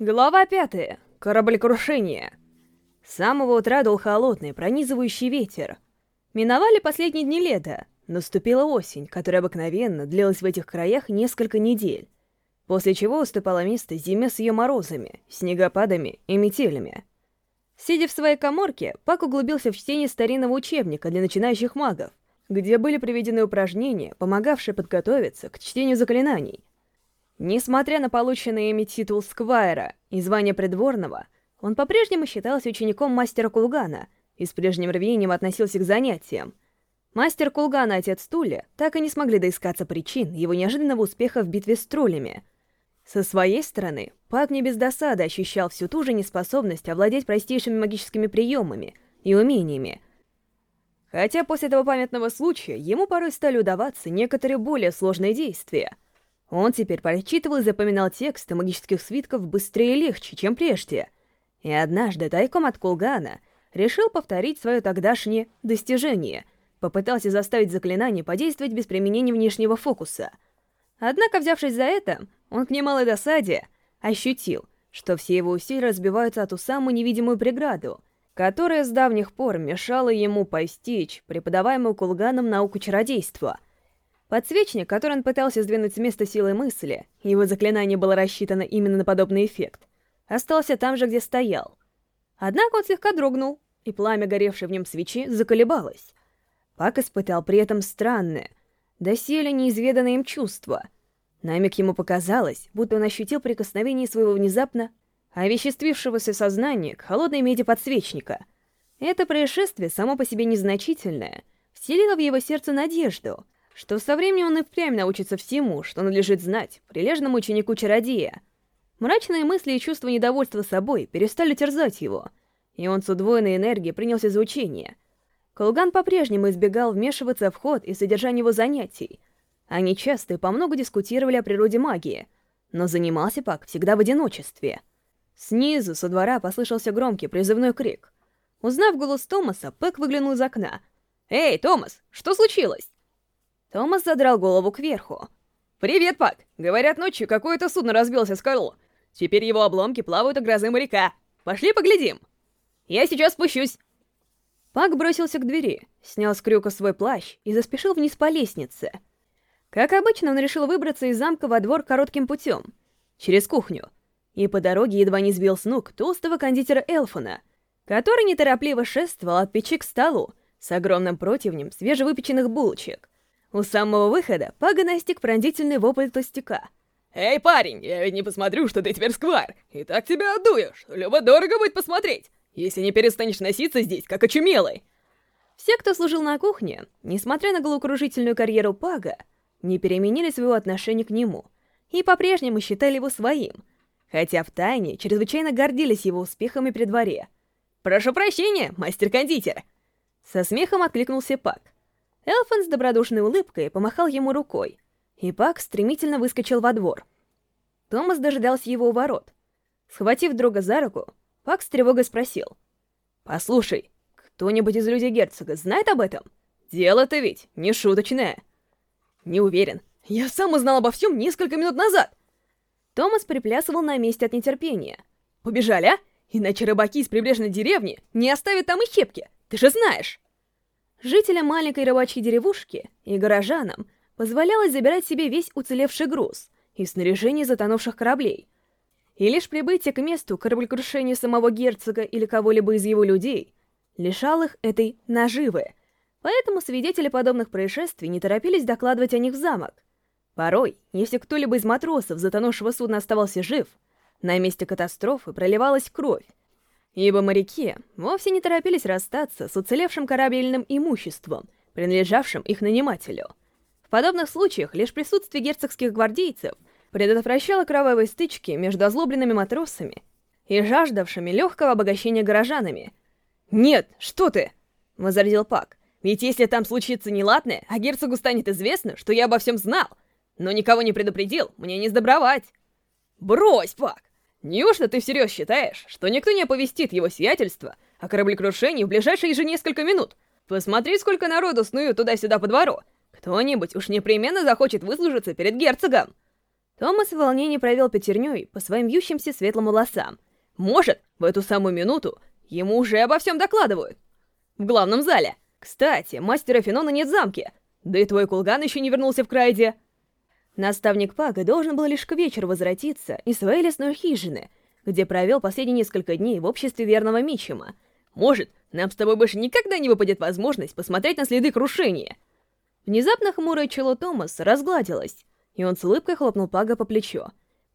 Глава пятая. Кораблекрушение. С самого утра дул холодный, пронизывающий ветер. Миновали последние дни лета. Наступила осень, которая обыкновенно длилась в этих краях несколько недель, после чего уступала место зиме с ее морозами, снегопадами и метелями. Сидя в своей коморке, Пак углубился в чтение старинного учебника для начинающих магов, где были приведены упражнения, помогавшие подготовиться к чтению заклинаний — Несмотря на полученный ими титул Сквайра и звание придворного, он по-прежнему считался учеником мастера Кулгана и с прежним рвением относился к занятиям. Мастер Кулгана и отец Туля так и не смогли доискаться причин его неожиданного успеха в битве с троллями. Со своей стороны, Пак не без досады ощущал всю ту же неспособность овладеть простейшими магическими приемами и умениями. Хотя после этого памятного случая ему порой стали удаваться некоторые более сложные действия — он теперь прочитывал и запоминал тексты магических свитков быстрее и легче, чем прежде. И однажды, тайком от Кулгана, решил повторить свое тогдашнее достижение, попытался заставить заклинание подействовать без применения внешнего фокуса. Однако, взявшись за это, он к немалой досаде ощутил, что все его усилия разбиваются о ту самую невидимую преграду, которая с давних пор мешала ему постичь преподаваемую Кулганом науку чародейства — Подсвечник, который он пытался сдвинуть с места силой мысли, его заклинание было рассчитано именно на подобный эффект, остался там же, где стоял. Однако он слегка дрогнул, и пламя, горевшее в нем свечи, заколебалось. Пак испытал при этом странное, доселе неизведанное им чувство. На миг ему показалось, будто он ощутил прикосновение своего внезапно овеществившегося сознания к холодной меди подсвечника. Это происшествие, само по себе незначительное, вселило в его сердце надежду — что со временем он и впрямь научится всему, что надлежит знать прилежному ученику-чародея. Мрачные мысли и чувство недовольства собой перестали терзать его, и он с удвоенной энергией принялся за учение. Колган по-прежнему избегал вмешиваться в ход и содержание его занятий. Они часто и по много дискутировали о природе магии, но занимался Пак всегда в одиночестве. Снизу, со двора, послышался громкий призывной крик. Узнав голос Томаса, Пэк выглянул из окна. «Эй, Томас, что случилось?» Томас задрал голову кверху. «Привет, Пак! Говорят, ночью какое-то судно разбилось о скалу. Теперь его обломки плавают у грозы моряка. Пошли поглядим!» «Я сейчас спущусь!» Пак бросился к двери, снял с крюка свой плащ и заспешил вниз по лестнице. Как обычно, он решил выбраться из замка во двор коротким путем, через кухню, и по дороге едва не сбил с ног толстого кондитера Элфона, который неторопливо шествовал от печи к столу с огромным противнем свежевыпеченных булочек. У самого выхода Пага настиг пронзительный вопль толстяка. «Эй, парень, я ведь не посмотрю, что ты теперь сквар, и так тебя отдуешь, любо-дорого будет посмотреть, если не перестанешь носиться здесь, как очумелый!» Все, кто служил на кухне, несмотря на головокружительную карьеру Пага, не переменили своего отношения к нему и по-прежнему считали его своим, хотя втайне чрезвычайно гордились его успехами при дворе. «Прошу прощения, мастер-кондитер!» Со смехом откликнулся Пак. Элфан с добродушной улыбкой помахал ему рукой, и Пак стремительно выскочил во двор. Томас дожидался его у ворот. Схватив друга за руку, Пак с тревогой спросил. «Послушай, кто-нибудь из людей герцога знает об этом? Дело-то ведь не шуточное». «Не уверен. Я сам узнал обо всем несколько минут назад». Томас приплясывал на месте от нетерпения. «Побежали, а? Иначе рыбаки из прибрежной деревни не оставят там и щепки, ты же знаешь!» Жителям маленькой рыбачьей деревушки и горожанам позволялось забирать себе весь уцелевший груз и снаряжение затонувших кораблей. И лишь прибытие к месту кораблекрушения самого герцога или кого-либо из его людей лишал их этой наживы. Поэтому свидетели подобных происшествий не торопились докладывать о них в замок. Порой, если кто-либо из матросов затонувшего судна оставался жив, на месте катастрофы проливалась кровь, ибо моряки вовсе не торопились расстаться с уцелевшим корабельным имуществом, принадлежавшим их нанимателю. В подобных случаях лишь присутствие герцогских гвардейцев предотвращало кровавые стычки между озлобленными матросами и жаждавшими легкого обогащения горожанами. «Нет, что ты!» — возразил Пак. «Ведь если там случится неладное, а герцогу станет известно, что я обо всем знал, но никого не предупредил, мне не сдобровать!» «Брось, Пак! Неужто ты всерьез считаешь, что никто не оповестит его сиятельство о кораблекрушении в ближайшие же несколько минут? Посмотри, сколько народу снуют туда-сюда по двору. Кто-нибудь уж непременно захочет выслужиться перед герцогом. Томас в волнении провел пятерней по своим вьющимся светлым волосам. Может, в эту самую минуту ему уже обо всем докладывают. В главном зале. Кстати, мастера Фенона нет в замке. Да и твой кулган еще не вернулся в Крайде. Наставник Пага должен был лишь к вечеру возвратиться из своей лесной хижины, где провел последние несколько дней в обществе верного Мичима. Может, нам с тобой больше никогда не выпадет возможность посмотреть на следы крушения. Внезапно хмурое чело Томаса разгладилось, и он с улыбкой хлопнул Пага по плечу.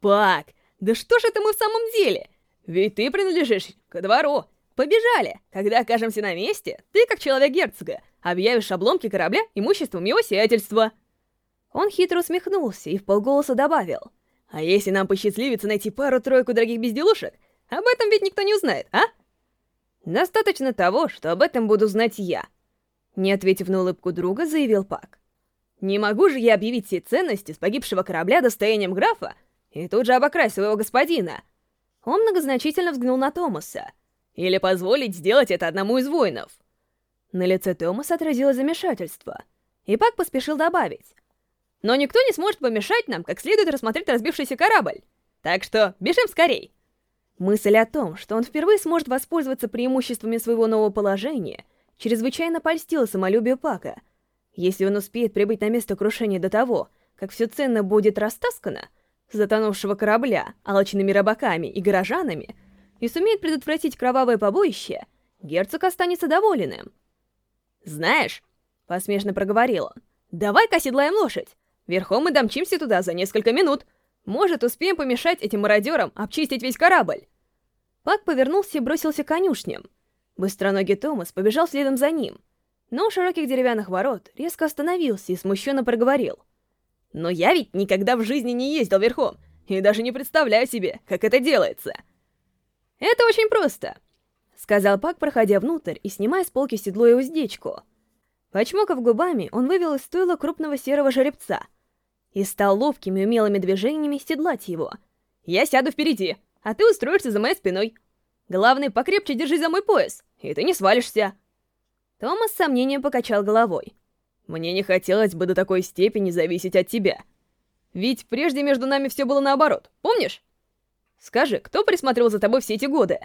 «Паг, да что ж это мы в самом деле? Ведь ты принадлежишь ко двору. Побежали! Когда окажемся на месте, ты, как человек герцога, объявишь обломки корабля имуществом его сиятельства». Он хитро усмехнулся и в полголоса добавил. «А если нам посчастливится найти пару-тройку дорогих безделушек, об этом ведь никто не узнает, а?» «Достаточно того, что об этом буду знать я», — не ответив на улыбку друга, заявил Пак. «Не могу же я объявить все ценности с погибшего корабля достоянием графа и тут же обокрасть своего господина». Он многозначительно взглянул на Томаса. «Или позволить сделать это одному из воинов». На лице Томаса отразилось замешательство, и Пак поспешил добавить. Но никто не сможет помешать нам как следует рассмотреть разбившийся корабль. Так что бежим скорей. Мысль о том, что он впервые сможет воспользоваться преимуществами своего нового положения, чрезвычайно польстила самолюбию Пака. Если он успеет прибыть на место крушения до того, как все ценно будет растаскано, с затонувшего корабля, алчными рыбаками и горожанами, и сумеет предотвратить кровавое побоище, герцог останется доволенным. «Знаешь», — посмешно проговорил он, — «давай-ка оседлаем лошадь. Верхом мы домчимся туда за несколько минут. Может, успеем помешать этим мародерам обчистить весь корабль. Пак повернулся и бросился к конюшням. Быстроногий Томас побежал следом за ним. Но у широких деревянных ворот резко остановился и смущенно проговорил. «Но я ведь никогда в жизни не ездил верхом, и даже не представляю себе, как это делается». «Это очень просто», — сказал Пак, проходя внутрь и снимая с полки седло и уздечку. Почмокав губами, он вывел из стойла крупного серого жеребца — и стал ловкими умелыми движениями седлать его. «Я сяду впереди, а ты устроишься за моей спиной. Главное, покрепче держи за мой пояс, и ты не свалишься». Томас с сомнением покачал головой. «Мне не хотелось бы до такой степени зависеть от тебя. Ведь прежде между нами все было наоборот, помнишь? Скажи, кто присмотрел за тобой все эти годы?»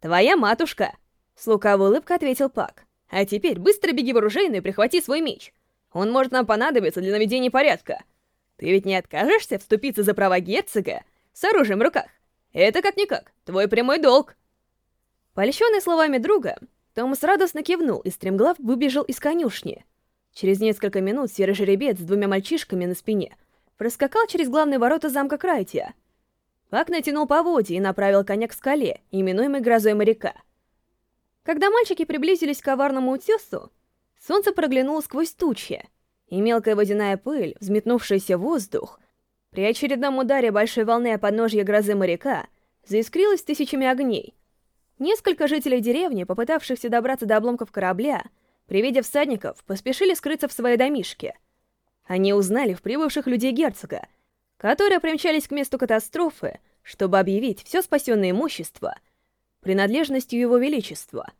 «Твоя матушка», — с лукавой улыбкой ответил Пак. «А теперь быстро беги в оружейную и прихвати свой меч. Он может нам понадобиться для наведения порядка». Ты ведь не откажешься вступиться за права герцога с оружием в руках? Это как-никак, твой прямой долг. Польщенный словами друга, Томас радостно кивнул и стремглав выбежал из конюшни. Через несколько минут серый жеребец с двумя мальчишками на спине проскакал через главные ворота замка Крайтия. Пак натянул поводья и направил коня к скале, именуемой грозой моряка. Когда мальчики приблизились к коварному утесу, солнце проглянуло сквозь тучи, и мелкая водяная пыль, взметнувшаяся в воздух, при очередном ударе большой волны о подножье грозы моряка, заискрилась тысячами огней. Несколько жителей деревни, попытавшихся добраться до обломков корабля, при виде всадников, поспешили скрыться в своей домишке. Они узнали в прибывших людей герцога, которые примчались к месту катастрофы, чтобы объявить все спасенное имущество принадлежностью его величества.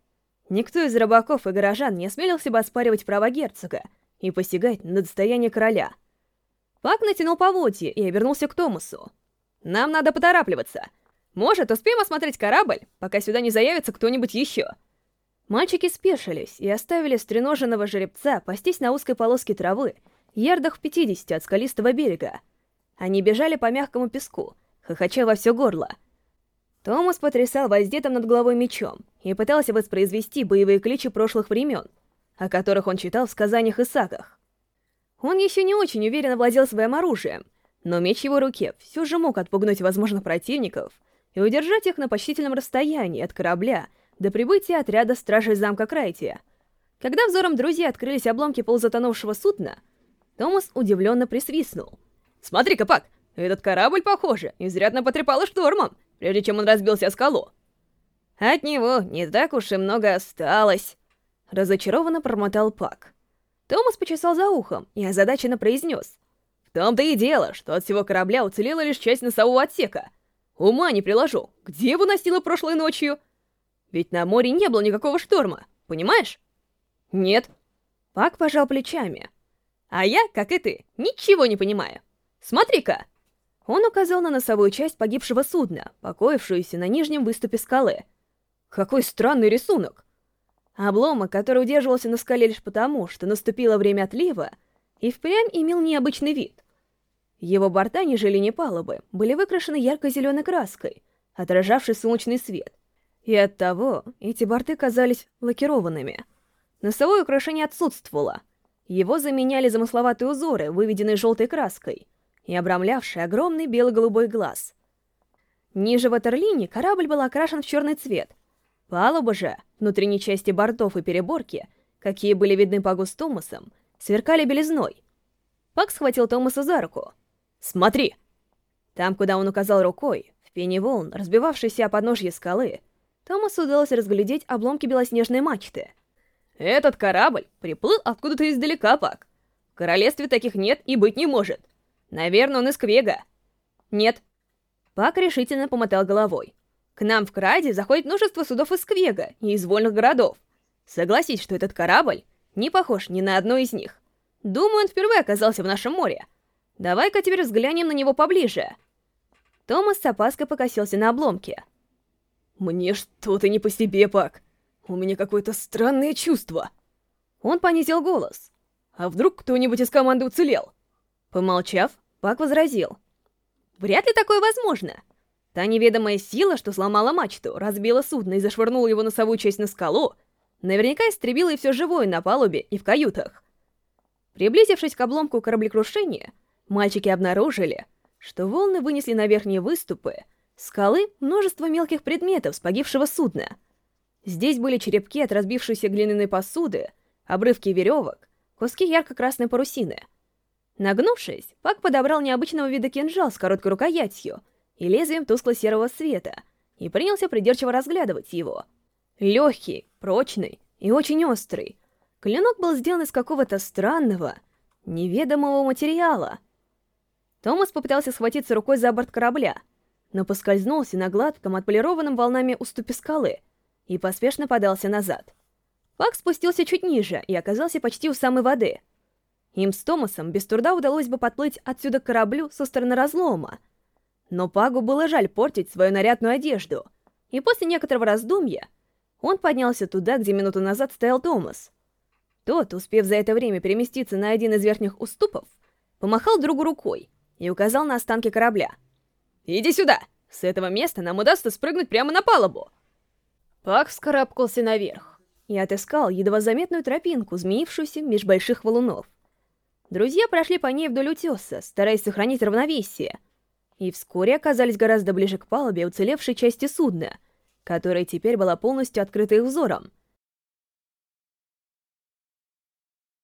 Никто из рыбаков и горожан не осмелился бы оспаривать права герцога, и посягать на достояние короля. Пак натянул поводья и обернулся к Томасу. «Нам надо поторапливаться. Может, успеем осмотреть корабль, пока сюда не заявится кто-нибудь еще?» Мальчики спешились и оставили стреноженного жеребца пастись на узкой полоске травы, ярдах в 50 от скалистого берега. Они бежали по мягкому песку, хохоча во все горло. Томас потрясал воздетым над головой мечом и пытался воспроизвести боевые кличи прошлых времен — о которых он читал в сказаниях и сагах. Он еще не очень уверенно владел своим оружием, но меч его руке все же мог отпугнуть возможных противников и удержать их на почтительном расстоянии от корабля до прибытия отряда стражей замка Крайтия. Когда взором друзей открылись обломки полузатонувшего судна, Томас удивленно присвистнул. «Смотри-ка, Пак, этот корабль, похоже, изрядно потрепало штормом, прежде чем он разбился о скалу. От него не так уж и много осталось». Разочарованно промотал Пак. Томас почесал за ухом и озадаченно произнес. «В том-то и дело, что от всего корабля уцелела лишь часть носового отсека. Ума не приложу, где его носило прошлой ночью? Ведь на море не было никакого шторма, понимаешь?» «Нет». Пак пожал плечами. «А я, как и ты, ничего не понимаю. Смотри-ка!» Он указал на носовую часть погибшего судна, покоившуюся на нижнем выступе скалы. Какой странный рисунок! Обломок, который удерживался на скале лишь потому, что наступило время отлива, и впрямь имел необычный вид. Его борта ниже линии палубы были выкрашены ярко-зеленой краской, отражавшей солнечный свет, и оттого эти борты казались лакированными. Носовое украшение отсутствовало. Его заменяли замысловатые узоры, выведенные желтой краской, и обрамлявшие огромный бело-голубой глаз. Ниже ватерлинии корабль был окрашен в черный цвет. Палуба же, внутренней части бортов и переборки, какие были видны Пагу с Томасом, сверкали белизной. Пак схватил Томаса за руку. «Смотри!» Там, куда он указал рукой, в пене волн, разбивавшейся о подножье скалы, Томасу удалось разглядеть обломки белоснежной мачты. «Этот корабль приплыл откуда-то издалека, Пак. В королевстве таких нет и быть не может. Наверное, он из Квега». «Нет». Пак решительно помотал головой. «К нам в Краде заходит множество судов из Квега и из вольных городов. Согласись, что этот корабль не похож ни на одно из них. Думаю, он впервые оказался в нашем море. Давай-ка теперь взглянем на него поближе». Томас с опаской покосился на обломки. «Мне что-то не по себе, Пак. У меня какое-то странное чувство». Он понизил голос. «А вдруг кто-нибудь из команды уцелел?» Помолчав, Пак возразил. «Вряд ли такое возможно. Та неведомая сила, что сломала мачту, разбила судно и зашвырнула его носовую часть на скалу, наверняка истребила и все живое на палубе и в каютах. Приблизившись к обломку кораблекрушения, мальчики обнаружили, что волны вынесли на верхние выступы скалы множество мелких предметов с погибшего судна. Здесь были черепки от разбившейся глиняной посуды, обрывки веревок, куски ярко-красной парусины. Нагнувшись, Пак подобрал необычного вида кинжал с короткой рукоятью и лезвием тускло-серого света и принялся придирчиво разглядывать его. Легкий, прочный и очень острый. Клинок был сделан из какого-то странного, неведомого материала. Томас попытался схватиться рукой за борт корабля — но поскользнулся на гладком, отполированном волнами уступе скалы и поспешно подался назад. Пак спустился чуть ниже и оказался почти у самой воды. Им с Томасом без труда удалось бы подплыть отсюда к кораблю со стороны разлома. Но Пагу было жаль портить свою нарядную одежду, и после некоторого раздумья он поднялся туда, где минуту назад стоял Томас. Тот, успев за это время переместиться на один из верхних уступов, помахал другу рукой и указал на останки корабля — «Иди сюда! С этого места нам удастся спрыгнуть прямо на палубу!» Пак вскарабкался наверх и отыскал едва заметную тропинку, змеившуюся меж больших валунов. Друзья прошли по ней вдоль утеса, стараясь сохранить равновесие, и вскоре оказались гораздо ближе к палубе уцелевшей части судна, которая теперь была полностью открыта их взором —